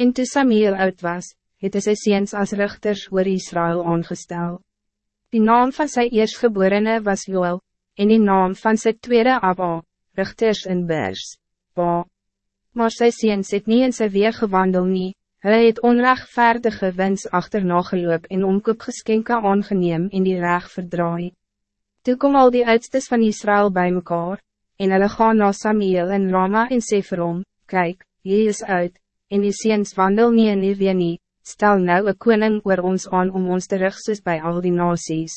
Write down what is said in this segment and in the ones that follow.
En toe Samuel oud was, het hy sy seens as richters oor Israël aangestel. Die naam van sy eerstgeborene was Joel, en die naam van sy tweede Abba, richters in Bers, Ba. Maar sy seens het nie in sy weeg gewandel nie, hy het onrechtvaardige wens achterna geloop en omkoopgeskenke aangeneem en die reg verdraai. Toe kom al die oudstes van Israël bij mekaar, en hulle gaan na Samuel en Rama en sê vir hom, kyk, jy is uit, en die seens wandel nie en nie weer nie, stel nou een koning oor ons aan om ons terug soos by al die nasies.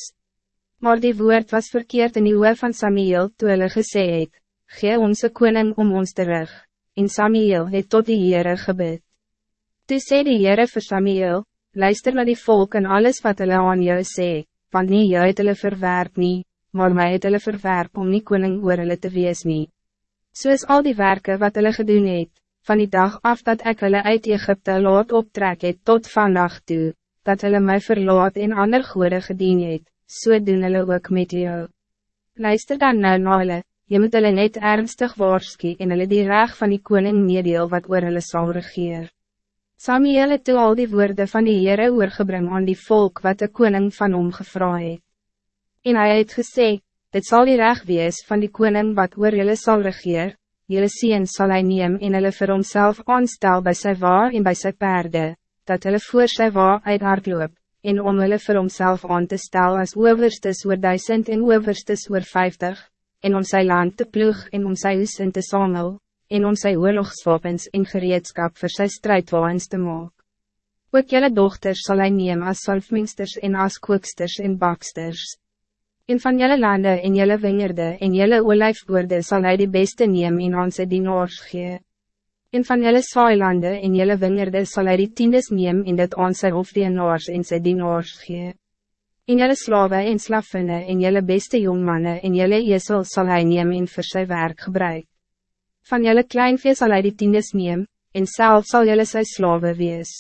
Maar die woord was verkeerd in die oor van Samuel toe hulle gesê het, gee ons een koning om ons terug, en Samuel het tot die Heere gebid. Toe sê die Heere vir Samuel, luister naar die volk en alles wat hulle aan jou sê, want nie jy het hulle verwerp nie, maar my het hulle verwerp om nie koning oor hulle te wees nie. Soos al die werken wat hulle gedoen het, van die dag af dat ik hulle uit Egypte laat optrek het tot vandaag toe, dat hulle my verlaat en ander goede gedien het, so doen hulle ook met jou. Luister dan nou na hulle, jy moet hulle net ernstig waarskie en hulle die reg van die koning meedeel wat oor hulle sal regeer. Samuel het toe al die woorden van die Heere oorgebring aan die volk wat de koning van hom gevra het. En hij het gesê, dit zal die reg wees van die koning wat oor julle sal regeer, jylle sien sal hy neem en hulle vir homself aanstel by sy waar en by sy perde, dat hulle voor sy waar uit hardloop, en om hulle vir homself aan te stel as overstes oor duisend en overstes oor vijftig, en om sy land te ploeg en om sy huis in te samel, en om sy oorlogswapens en gereedskap vir sy strijdwaans te maak. Ook jylle dochters sal hy neem as salfminsters en as kooksters en baksters. En van jelle landen en jelle wingerde en jelle olijfboorde zal hij de beste neem en aan sy dienaars gee. En van jelle zwaailande en jelle wingerde zal hij die tiendes neem en dit aan sy hofdienaars en sy dienaars gee. En jelle slawe en slaffinne en jelle beste jongmannen en jelle esel zal hij neem en vir sy werk gebruik. Van jelle kleinvee zal hij die tiendes neem, en zelf zal jelle sy slawe wees.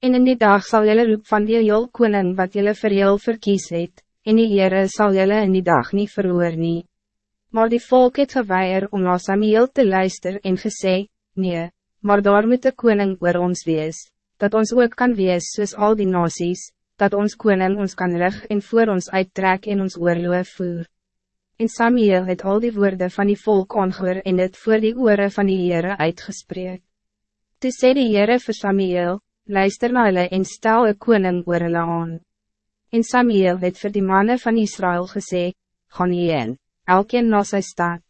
En in die dag zal jelle roep van die jol koning wat jelle vir jyl verkies het, en die Heere sal jylle in die dag niet verhoor nie. Maar die volk het geweier om na Samuel te luister en gesê, nee, maar daar moet de koning oor ons wees, dat ons ook kan wees soos al die nasies, dat ons koning ons kan rig en voor ons uittrek en ons oorloof voer. En Samuel het al die woorden van die volk aangehoor en het voor die oren van die Heere uitgespreek. Toe sê die Heere vir Samuel, luister na hulle en stel een koning oor hulle aan. En Samuel het vir die mannen van Israël gesê, gaan hierin, elkeen na sy stad.